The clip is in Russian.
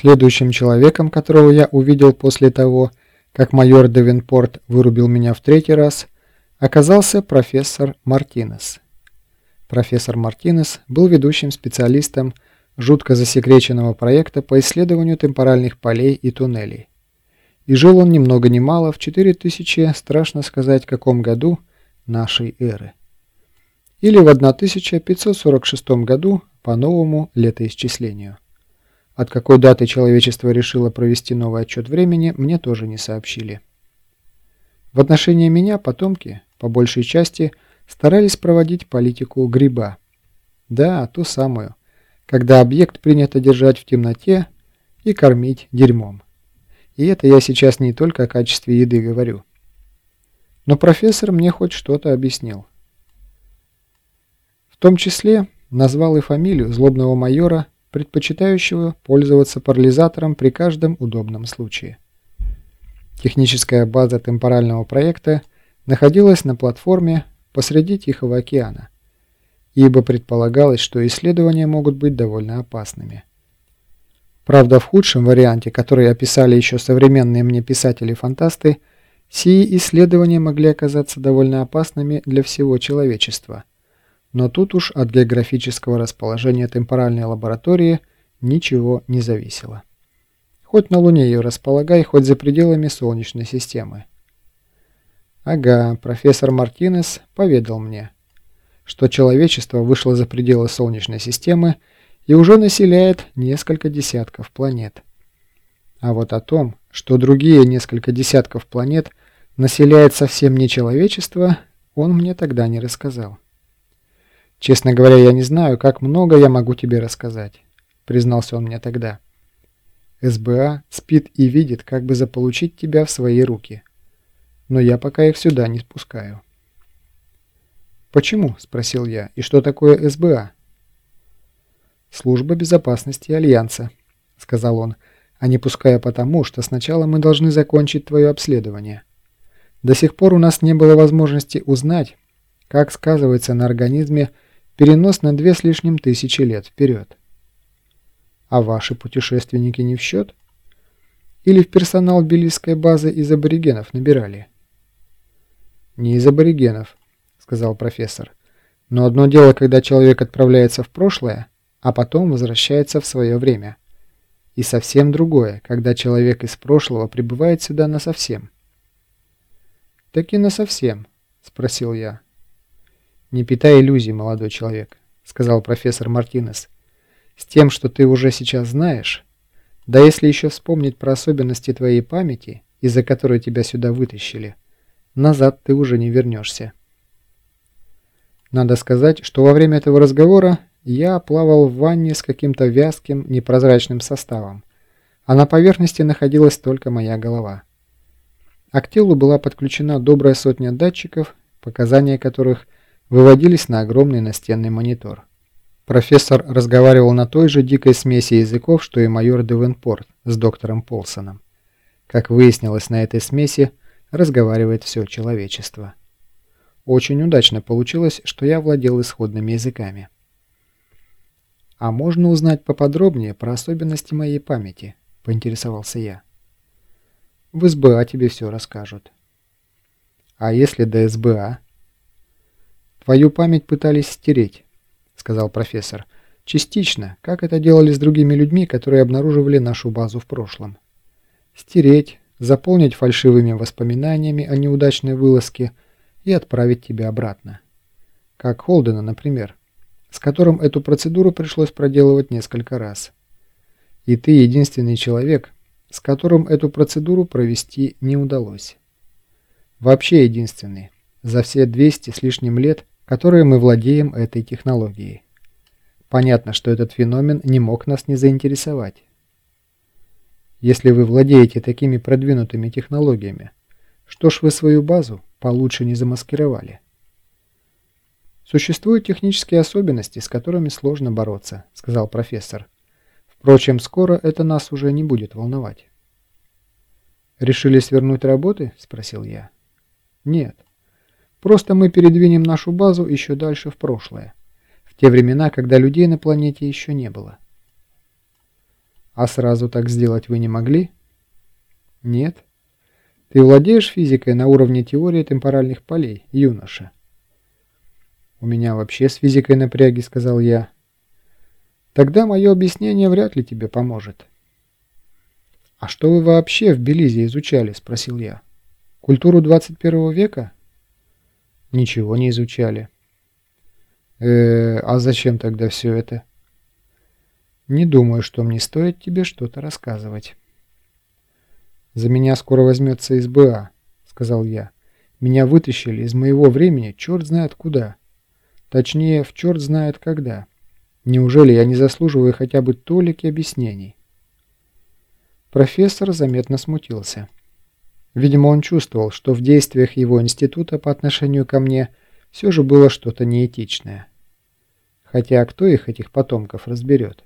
Следующим человеком, которого я увидел после того, как майор Девинпорт вырубил меня в третий раз, оказался профессор Мартинес. Профессор Мартинес был ведущим специалистом жутко засекреченного проекта по исследованию темпоральных полей и туннелей. И жил он ни много ни мало в 4000, страшно сказать, каком году нашей эры. Или в 1546 году по новому летоисчислению. От какой даты человечество решило провести новый отчет времени, мне тоже не сообщили. В отношении меня потомки, по большей части, старались проводить политику гриба. Да, ту самую, когда объект принято держать в темноте и кормить дерьмом. И это я сейчас не только о качестве еды говорю. Но профессор мне хоть что-то объяснил. В том числе назвал и фамилию злобного майора предпочитающего пользоваться парализатором при каждом удобном случае. Техническая база темпорального проекта находилась на платформе посреди Тихого океана, ибо предполагалось, что исследования могут быть довольно опасными. Правда, в худшем варианте, который описали еще современные мне писатели-фантасты, сии исследования могли оказаться довольно опасными для всего человечества – но тут уж от географического расположения темпоральной лаборатории ничего не зависело. Хоть на Луне ее располагай, хоть за пределами Солнечной системы. Ага, профессор Мартинес поведал мне, что человечество вышло за пределы Солнечной системы и уже населяет несколько десятков планет. А вот о том, что другие несколько десятков планет населяет совсем не человечество, он мне тогда не рассказал. «Честно говоря, я не знаю, как много я могу тебе рассказать», — признался он мне тогда. «СБА спит и видит, как бы заполучить тебя в свои руки. Но я пока их сюда не спускаю». «Почему?» — спросил я. «И что такое СБА?» «Служба безопасности Альянса», — сказал он, «а не пуская потому, что сначала мы должны закончить твое обследование. До сих пор у нас не было возможности узнать, как сказывается на организме Перенос на две с лишним тысячи лет вперед. А ваши путешественники не в счет? Или в персонал Белисской базы из аборигенов набирали? Не из аборигенов, сказал профессор. Но одно дело, когда человек отправляется в прошлое, а потом возвращается в свое время. И совсем другое, когда человек из прошлого прибывает сюда насовсем. «Так и насовсем?» – спросил я. «Не питай иллюзий, молодой человек», — сказал профессор Мартинес. «С тем, что ты уже сейчас знаешь, да если еще вспомнить про особенности твоей памяти, из-за которой тебя сюда вытащили, назад ты уже не вернешься». Надо сказать, что во время этого разговора я плавал в ванне с каким-то вязким, непрозрачным составом, а на поверхности находилась только моя голова. А к телу была подключена добрая сотня датчиков, показания которых – выводились на огромный настенный монитор. Профессор разговаривал на той же дикой смеси языков, что и майор Девенпорт с доктором Полсоном. Как выяснилось на этой смеси, разговаривает все человечество. Очень удачно получилось, что я владел исходными языками. «А можно узнать поподробнее про особенности моей памяти?» – поинтересовался я. «В СБА тебе все расскажут». «А если до СБА?» «Твою память пытались стереть», — сказал профессор. «Частично, как это делали с другими людьми, которые обнаруживали нашу базу в прошлом. Стереть, заполнить фальшивыми воспоминаниями о неудачной вылазке и отправить тебя обратно. Как Холдена, например, с которым эту процедуру пришлось проделывать несколько раз. И ты единственный человек, с которым эту процедуру провести не удалось. Вообще единственный. За все 200 с лишним лет, которые мы владеем этой технологией. Понятно, что этот феномен не мог нас не заинтересовать. Если вы владеете такими продвинутыми технологиями, что ж вы свою базу получше не замаскировали? Существуют технические особенности, с которыми сложно бороться, сказал профессор. Впрочем, скоро это нас уже не будет волновать. «Решили свернуть работы?» – спросил я. «Нет. Просто мы передвинем нашу базу еще дальше в прошлое, в те времена, когда людей на планете еще не было. А сразу так сделать вы не могли? Нет. Ты владеешь физикой на уровне теории темпоральных полей, юноша? У меня вообще с физикой напряги, сказал я. Тогда мое объяснение вряд ли тебе поможет. «А что вы вообще в Белизе изучали?» – спросил я. «Культуру 21 века?» «Ничего не изучали». «Э, а зачем тогда все это?» «Не думаю, что мне стоит тебе что-то рассказывать». «За меня скоро возьмется СБА», — сказал я. «Меня вытащили из моего времени черт знает куда. Точнее, в черт знает когда. Неужели я не заслуживаю хотя бы толики объяснений?» Профессор заметно смутился. Видимо, он чувствовал, что в действиях его института по отношению ко мне все же было что-то неэтичное. Хотя кто их, этих потомков, разберет?